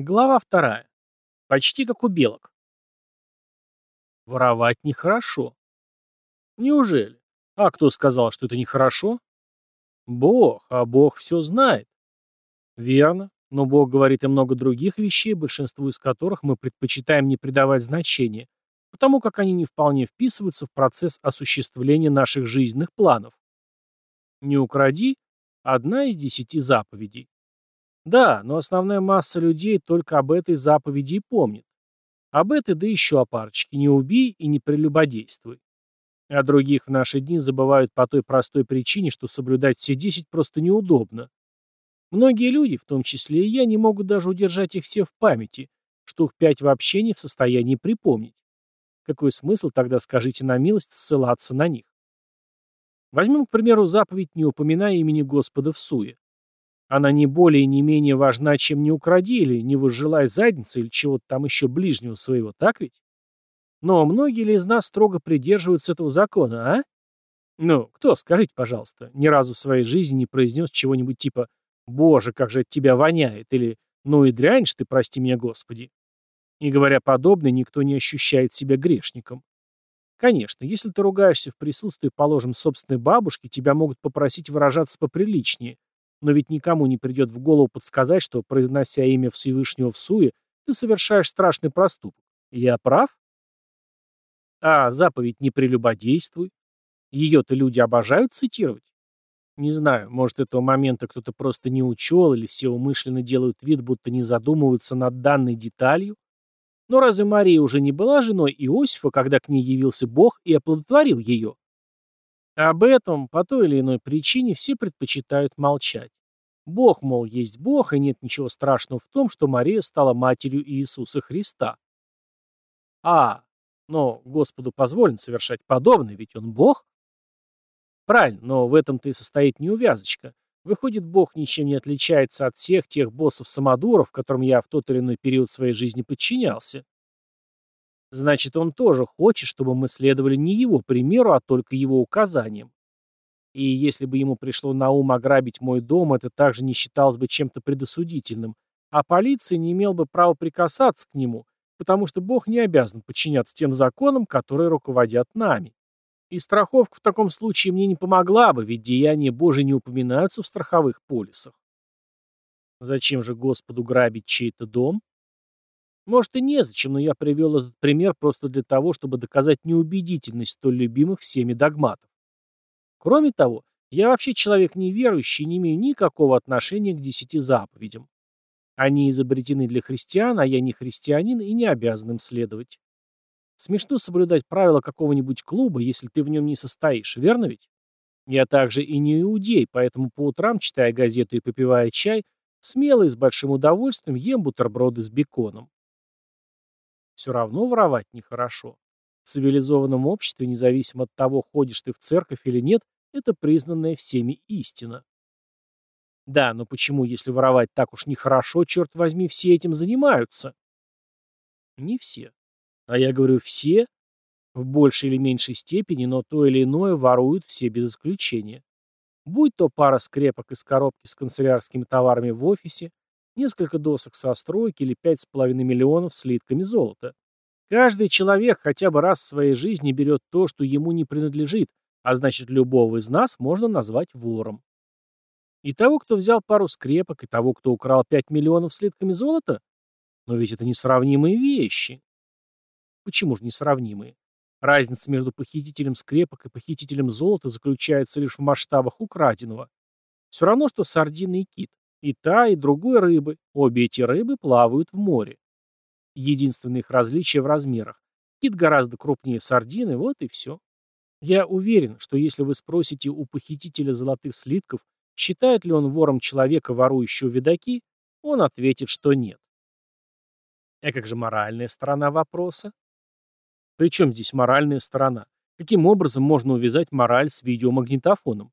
Глава вторая. Почти как у белок. Воровать нехорошо. Неужели? А кто сказал, что это нехорошо? Бог, а Бог все знает. Верно, но Бог говорит и много других вещей, большинству из которых мы предпочитаем не придавать значения, потому как они не вполне вписываются в процесс осуществления наших жизненных планов. Не укради – одна из десяти заповедей. Да, но основная масса людей только об этой заповеди и помнит. Об этой, да еще о парочке. Не убей и не прелюбодействуй. А других в наши дни забывают по той простой причине, что соблюдать все десять просто неудобно. Многие люди, в том числе и я, не могут даже удержать их все в памяти, штук пять вообще не в состоянии припомнить. Какой смысл тогда, скажите на милость, ссылаться на них? Возьмем, к примеру, заповедь «Не упоминая имени Господа в суе». Она не более и не менее важна, чем «не укради» или «не возжелай задницы» или чего-то там еще ближнего своего, так ведь? Но многие ли из нас строго придерживаются этого закона, а? Ну, кто, скажите, пожалуйста, ни разу в своей жизни не произнес чего-нибудь типа «Боже, как же от тебя воняет» или «Ну и дрянь ж ты, прости меня, Господи». И говоря подобное, никто не ощущает себя грешником. Конечно, если ты ругаешься в присутствии, положим, собственной бабушки, тебя могут попросить выражаться поприличнее, но ведь никому не придет в голову подсказать, что, произнося имя Всевышнего в суе, ты совершаешь страшный проступок. Я прав? А заповедь «не прелюбодействуй»? Ее-то люди обожают цитировать? Не знаю, может, этого момента кто-то просто не учел, или все умышленно делают вид, будто не задумываются над данной деталью? Но разве Мария уже не была женой Иосифа, когда к ней явился Бог и оплодотворил ее? Об этом, по той или иной причине, все предпочитают молчать. Бог, мол, есть Бог, и нет ничего страшного в том, что Мария стала матерью Иисуса Христа. А, но Господу позволено совершать подобное, ведь Он Бог. Правильно, но в этом-то и состоит неувязочка. Выходит, Бог ничем не отличается от всех тех боссов-самодуров, которым я в тот или иной период своей жизни подчинялся. Значит, он тоже хочет, чтобы мы следовали не его примеру, а только его указаниям. И если бы ему пришло на ум ограбить мой дом, это также не считалось бы чем-то предосудительным, а полиция не имела бы права прикасаться к нему, потому что Бог не обязан подчиняться тем законам, которые руководят нами. И страховка в таком случае мне не помогла бы, ведь деяния Божии не упоминаются в страховых полисах. Зачем же Господу грабить чей-то дом? Может и незачем, но я привел этот пример просто для того, чтобы доказать неубедительность столь любимых всеми догматов. Кроме того, я вообще человек неверующий и не имею никакого отношения к десяти заповедям. Они изобретены для христиан, а я не христианин и не обязан им следовать. Смешно соблюдать правила какого-нибудь клуба, если ты в нем не состоишь, верно ведь? Я также и не иудей, поэтому по утрам, читая газету и попивая чай, смело и с большим удовольствием ем бутерброды с беконом. Все равно воровать нехорошо. В цивилизованном обществе, независимо от того, ходишь ты в церковь или нет, это признанная всеми истина. Да, но почему, если воровать так уж нехорошо, черт возьми, все этим занимаются? Не все. А я говорю «все», в большей или меньшей степени, но то или иное воруют все без исключения. Будь то пара скрепок из коробки с канцелярскими товарами в офисе, несколько досок со стройки или 5,5 миллионов слитками золота. Каждый человек хотя бы раз в своей жизни берет то, что ему не принадлежит, а значит любого из нас можно назвать вором. И того, кто взял пару скрепок, и того, кто украл 5 миллионов слитками золота? Но ведь это несравнимые вещи. Почему же несравнимые? Разница между похитителем скрепок и похитителем золота заключается лишь в масштабах украденного. Все равно, что сардины и кит. И та, и другой рыбы. Обе эти рыбы плавают в море. Единственное их различие в размерах. Кит гораздо крупнее сардины, вот и все. Я уверен, что если вы спросите у похитителя золотых слитков, считает ли он вором человека, ворующего видаки, он ответит, что нет. А как же моральная сторона вопроса? Причем здесь моральная сторона? Каким образом можно увязать мораль с видеомагнитофоном?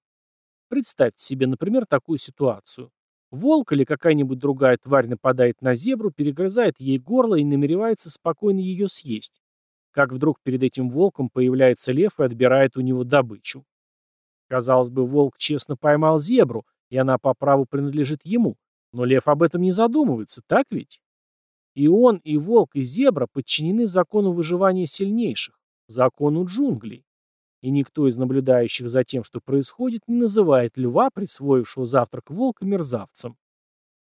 Представьте себе, например, такую ситуацию. Волк или какая-нибудь другая тварь нападает на зебру, перегрызает ей горло и намеревается спокойно ее съесть. Как вдруг перед этим волком появляется лев и отбирает у него добычу. Казалось бы, волк честно поймал зебру, и она по праву принадлежит ему. Но лев об этом не задумывается, так ведь? И он, и волк, и зебра подчинены закону выживания сильнейших, закону джунглей. И никто из наблюдающих за тем, что происходит, не называет льва, присвоившего завтрак волка, мерзавцем.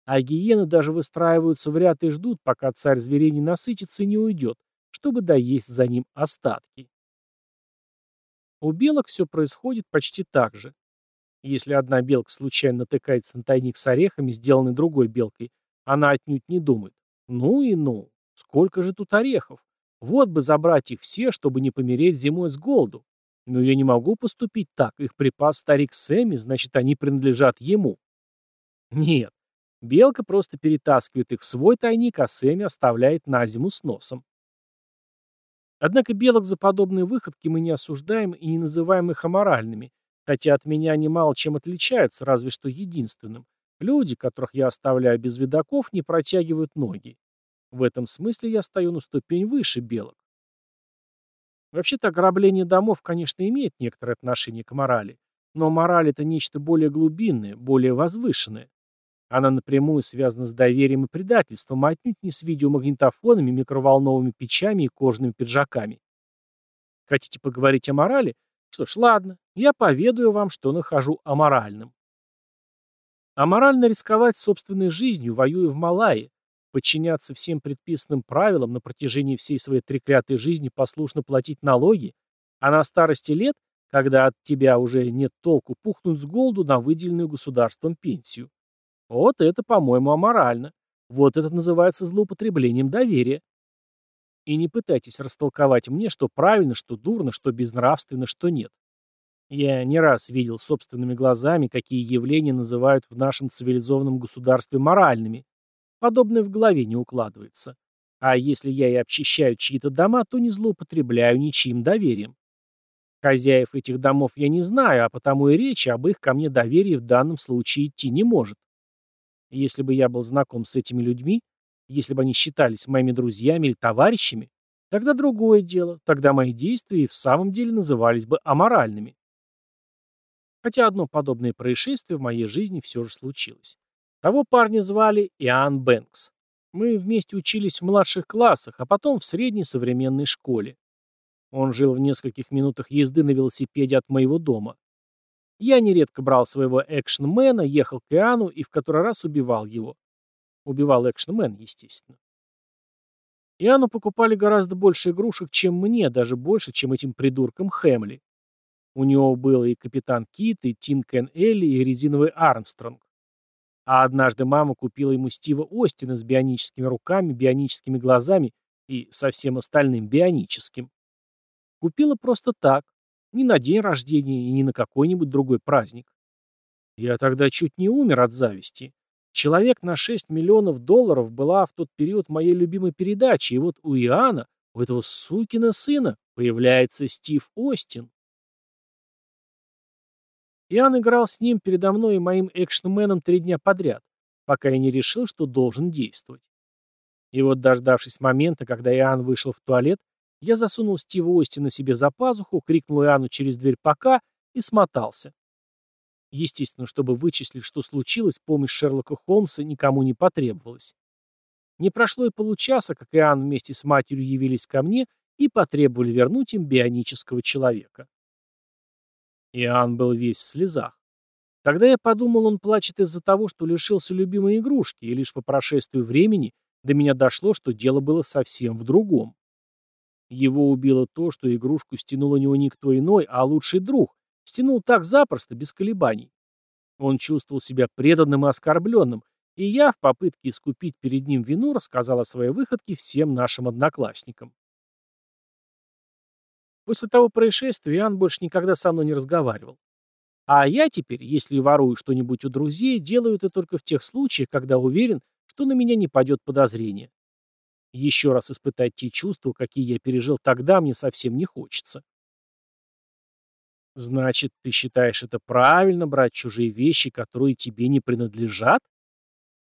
А гиены даже выстраиваются в ряд и ждут, пока царь зверей не насытится и не уйдет, чтобы доесть за ним остатки. У белок все происходит почти так же. Если одна белка случайно натыкается на тайник с орехами, сделанный другой белкой, она отнюдь не думает. Ну и ну, сколько же тут орехов? Вот бы забрать их все, чтобы не помереть зимой с голоду. Но я не могу поступить так, их припас старик Сэмми, значит, они принадлежат ему. Нет, белка просто перетаскивает их в свой тайник, а Сэмми оставляет на зиму с носом. Однако белок за подобные выходки мы не осуждаем и не называем их аморальными, хотя от меня они мало чем отличаются, разве что единственным. Люди, которых я оставляю без видаков, не протягивают ноги. В этом смысле я стою на ступень выше белок. Вообще-то ограбление домов, конечно, имеет некоторое отношение к морали, но мораль – это нечто более глубинное, более возвышенное. Она напрямую связана с доверием и предательством, а отнюдь не с видеомагнитофонами, микроволновыми печами и кожаными пиджаками. Хотите поговорить о морали? Что ж, ладно, я поведаю вам, что нахожу аморальным. Аморально рисковать собственной жизнью, воюя в Малайи, подчиняться всем предписанным правилам на протяжении всей своей треклятой жизни послушно платить налоги, а на старости лет, когда от тебя уже нет толку, пухнуть с голоду на выделенную государством пенсию. Вот это, по-моему, аморально. Вот это называется злоупотреблением доверия. И не пытайтесь растолковать мне, что правильно, что дурно, что безнравственно, что нет. Я не раз видел собственными глазами, какие явления называют в нашем цивилизованном государстве моральными. Подобное в голове не укладывается. А если я и обчищаю чьи-то дома, то не злоупотребляю ничьим доверием. Хозяев этих домов я не знаю, а потому и речи об их ко мне доверии в данном случае идти не может. Если бы я был знаком с этими людьми, если бы они считались моими друзьями или товарищами, тогда другое дело, тогда мои действия и в самом деле назывались бы аморальными. Хотя одно подобное происшествие в моей жизни все же случилось. Того парня звали Иоанн Бэнкс. Мы вместе учились в младших классах, а потом в средней современной школе. Он жил в нескольких минутах езды на велосипеде от моего дома. Я нередко брал своего экшнмена, ехал к Иоанну и в который раз убивал его. Убивал экшнмен, естественно. Иоанну покупали гораздо больше игрушек, чем мне, даже больше, чем этим придуркам Хэмли. У него был и капитан Кит, и Тин Кен Элли, и резиновый Армстронг. А однажды мама купила ему Стива Остина с бионическими руками, бионическими глазами и со всем остальным бионическим. Купила просто так, не на день рождения и не на какой-нибудь другой праздник. Я тогда чуть не умер от зависти. Человек на 6 миллионов долларов была в тот период моей любимой передачи, и вот у Иоанна, у этого сукина сына, появляется Стив Остин. Иоанн играл с ним передо мной и моим экшнменом три дня подряд, пока я не решил, что должен действовать. И вот, дождавшись момента, когда Иоанн вышел в туалет, я засунул Стива Остина себе за пазуху, крикнул Иоанну через дверь «пока» и смотался. Естественно, чтобы вычислить, что случилось, помощь Шерлока Холмса никому не потребовалась. Не прошло и получаса, как Иоанн вместе с матерью явились ко мне и потребовали вернуть им бионического человека. Иоанн был весь в слезах. Тогда я подумал, он плачет из-за того, что лишился любимой игрушки, и лишь по прошествию времени до меня дошло, что дело было совсем в другом. Его убило то, что игрушку стянул у него никто иной, а лучший друг. Стянул так запросто, без колебаний. Он чувствовал себя преданным и оскорбленным, и я, в попытке искупить перед ним вину, рассказал о своей выходке всем нашим одноклассникам. После того происшествия Иоанн больше никогда со мной не разговаривал. А я теперь, если ворую что-нибудь у друзей, делаю это только в тех случаях, когда уверен, что на меня не падет подозрение. Еще раз испытать те чувства, какие я пережил тогда, мне совсем не хочется. Значит, ты считаешь это правильно, брать чужие вещи, которые тебе не принадлежат?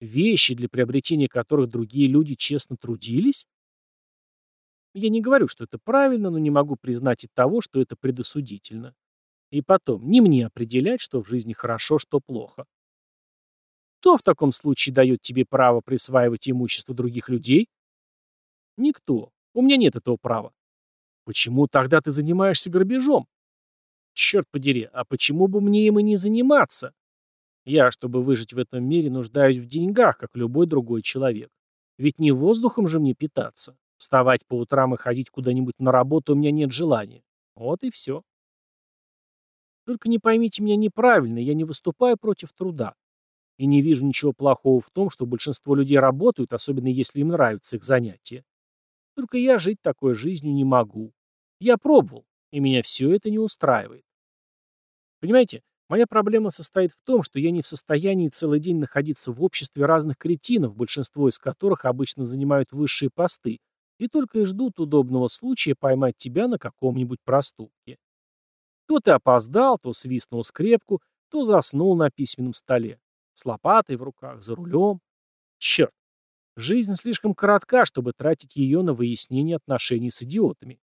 Вещи, для приобретения которых другие люди честно трудились? Я не говорю, что это правильно, но не могу признать и того, что это предосудительно. И потом, не мне определять, что в жизни хорошо, что плохо. Кто в таком случае дает тебе право присваивать имущество других людей? Никто. У меня нет этого права. Почему тогда ты занимаешься грабежом? Черт подери, а почему бы мне им и не заниматься? Я, чтобы выжить в этом мире, нуждаюсь в деньгах, как любой другой человек. Ведь не воздухом же мне питаться. Вставать по утрам и ходить куда-нибудь на работу у меня нет желания. Вот и все. Только не поймите меня неправильно, я не выступаю против труда. И не вижу ничего плохого в том, что большинство людей работают, особенно если им нравятся их занятия. Только я жить такой жизнью не могу. Я пробовал, и меня все это не устраивает. Понимаете, моя проблема состоит в том, что я не в состоянии целый день находиться в обществе разных кретинов, большинство из которых обычно занимают высшие посты, и только и ждут удобного случая поймать тебя на каком-нибудь проступке. То ты опоздал, то свистнул скрепку, то заснул на письменном столе. С лопатой в руках, за рулем. Черт, жизнь слишком коротка, чтобы тратить ее на выяснение отношений с идиотами.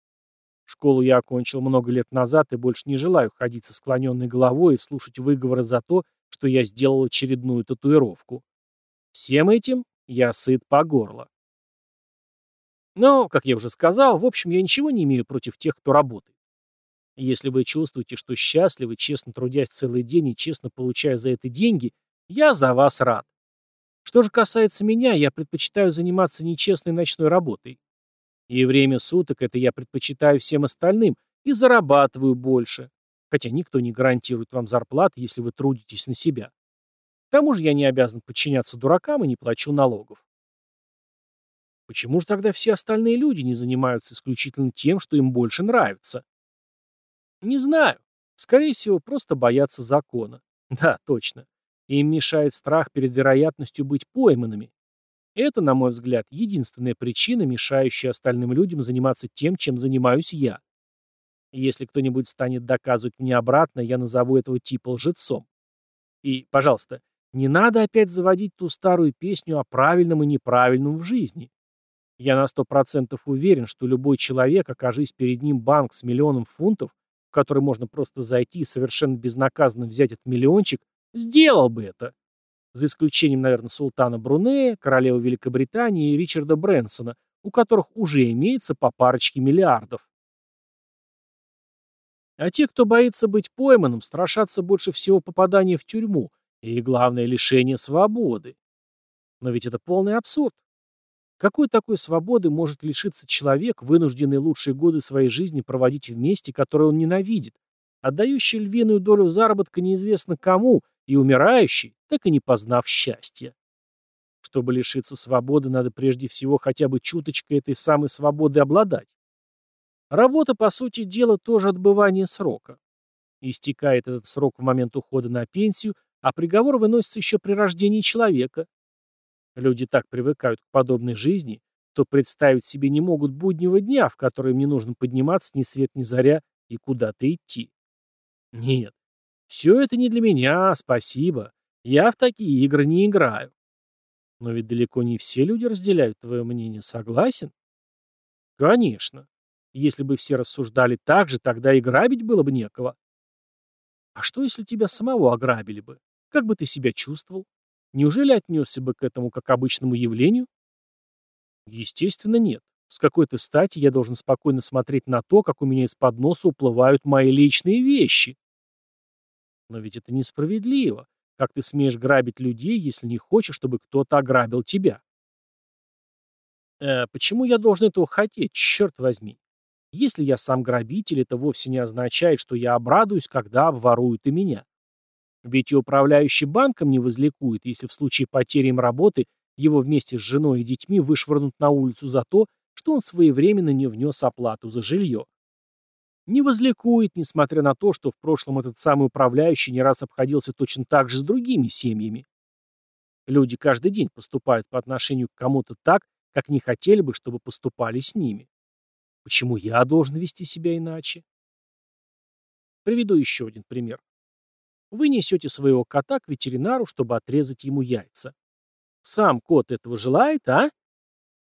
Школу я окончил много лет назад и больше не желаю ходить со склоненной головой и слушать выговоры за то, что я сделал очередную татуировку. Всем этим я сыт по горло. Но, как я уже сказал, в общем, я ничего не имею против тех, кто работает. Если вы чувствуете, что счастливы, честно трудясь целый день и честно получая за это деньги, я за вас рад. Что же касается меня, я предпочитаю заниматься нечестной ночной работой. И время суток это я предпочитаю всем остальным и зарабатываю больше. Хотя никто не гарантирует вам зарплат, если вы трудитесь на себя. К тому же я не обязан подчиняться дуракам и не плачу налогов. Почему же тогда все остальные люди не занимаются исключительно тем, что им больше нравится? Не знаю. Скорее всего, просто боятся закона. Да, точно. Им мешает страх перед вероятностью быть пойманными. Это, на мой взгляд, единственная причина, мешающая остальным людям заниматься тем, чем занимаюсь я. если кто-нибудь станет доказывать мне обратно, я назову этого типа лжецом. И, пожалуйста, не надо опять заводить ту старую песню о правильном и неправильном в жизни. Я на сто процентов уверен, что любой человек, окажись перед ним банк с миллионом фунтов, в который можно просто зайти и совершенно безнаказанно взять этот миллиончик, сделал бы это за исключением, наверное, султана Брунея, королевы Великобритании и Ричарда Брэнсона, у которых уже имеется по парочке миллиардов. А те, кто боится быть пойманным, страшатся больше всего попадания в тюрьму и, главное, лишения свободы. Но ведь это полный абсурд. Какой такой свободы может лишиться человек, вынужденный лучшие годы своей жизни проводить в месте, которое он ненавидит, отдающий львиную долю заработка неизвестно кому и умирающий, так и не познав счастья. Чтобы лишиться свободы, надо прежде всего хотя бы чуточкой этой самой свободы обладать. Работа, по сути дела, тоже отбывание срока. Истекает этот срок в момент ухода на пенсию, а приговор выносится еще при рождении человека. Люди так привыкают к подобной жизни, то представить себе не могут буднего дня, в который им не нужно подниматься ни свет ни заря и куда-то идти. Нет, все это не для меня, спасибо. Я в такие игры не играю. Но ведь далеко не все люди разделяют твое мнение, согласен? Конечно. Если бы все рассуждали так же, тогда и грабить было бы некого. А что, если тебя самого ограбили бы? Как бы ты себя чувствовал? Неужели отнесся бы к этому как обычному явлению? Естественно, нет. С какой-то стати я должен спокойно смотреть на то, как у меня из-под носа уплывают мои личные вещи. Но ведь это несправедливо. Как ты смеешь грабить людей, если не хочешь, чтобы кто-то ограбил тебя? Э, почему я должен этого хотеть, черт возьми? Если я сам грабитель, это вовсе не означает, что я обрадуюсь, когда обворуют и меня. Ведь и управляющий банком не возликует, если в случае потери им работы его вместе с женой и детьми вышвырнут на улицу за то, что он своевременно не внес оплату за жилье не возликует, несмотря на то, что в прошлом этот самый управляющий не раз обходился точно так же с другими семьями. Люди каждый день поступают по отношению к кому-то так, как не хотели бы, чтобы поступали с ними. Почему я должен вести себя иначе? Приведу еще один пример. Вы несете своего кота к ветеринару, чтобы отрезать ему яйца. Сам кот этого желает, а?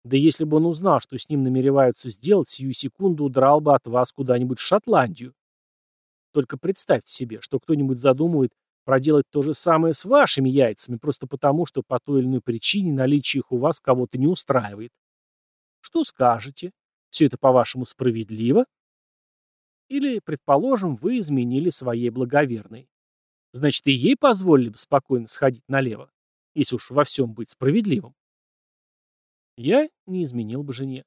Да если бы он узнал, что с ним намереваются сделать, сию секунду удрал бы от вас куда-нибудь в Шотландию. Только представьте себе, что кто-нибудь задумывает проделать то же самое с вашими яйцами, просто потому, что по той или иной причине наличие их у вас кого-то не устраивает. Что скажете? Все это, по-вашему, справедливо? Или, предположим, вы изменили своей благоверной. Значит, и ей позволили бы спокойно сходить налево, если уж во всем быть справедливым. Я не изменил бы жене.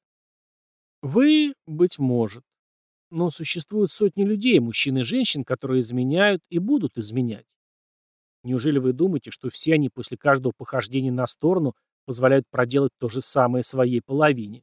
Вы, быть может. Но существуют сотни людей, мужчин и женщин, которые изменяют и будут изменять. Неужели вы думаете, что все они после каждого похождения на сторону позволяют проделать то же самое своей половине?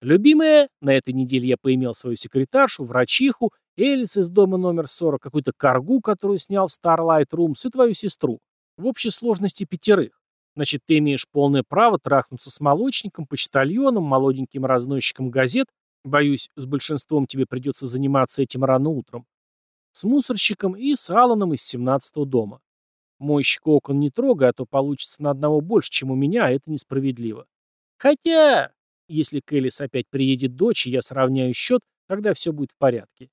Любимая, на этой неделе я поимел свою секретаршу, врачиху, Элис из дома номер 40, какую-то каргу, которую снял в Starlight Rooms, и твою сестру. В общей сложности пятерых. Значит, ты имеешь полное право трахнуться с молочником, почтальоном, молоденьким разносчиком газет, боюсь, с большинством тебе придется заниматься этим рано утром, с мусорщиком и с Алланом из 17-го дома. Мойщик окон не трогай, а то получится на одного больше, чем у меня, а это несправедливо. Хотя, если к опять приедет дочь, и я сравняю счет, тогда все будет в порядке.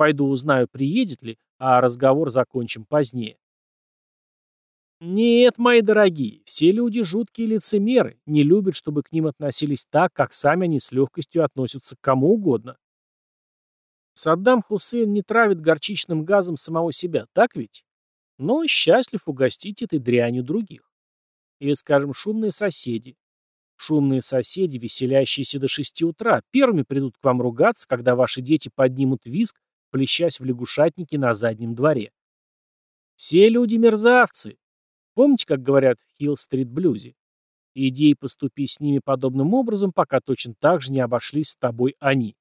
Пойду узнаю, приедет ли, а разговор закончим позднее. Нет, мои дорогие, все люди жуткие лицемеры, не любят, чтобы к ним относились так, как сами они с легкостью относятся к кому угодно. Саддам Хусейн не травит горчичным газом самого себя, так ведь? Но счастлив угостить этой дрянью других. Или, скажем, шумные соседи. Шумные соседи, веселящиеся до шести утра, первыми придут к вам ругаться, когда ваши дети поднимут виск, плещась в лягушатнике на заднем дворе. Все люди мерзавцы. Помните, как говорят в Хилл-стрит-блюзе? Иди поступи с ними подобным образом, пока точно так же не обошлись с тобой они.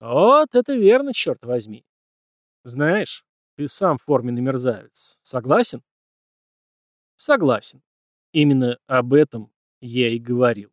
Вот это верно, черт возьми. Знаешь, ты сам форменный мерзавец. Согласен? Согласен. Именно об этом я и говорил.